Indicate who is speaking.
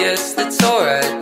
Speaker 1: Yes, guess that's alright.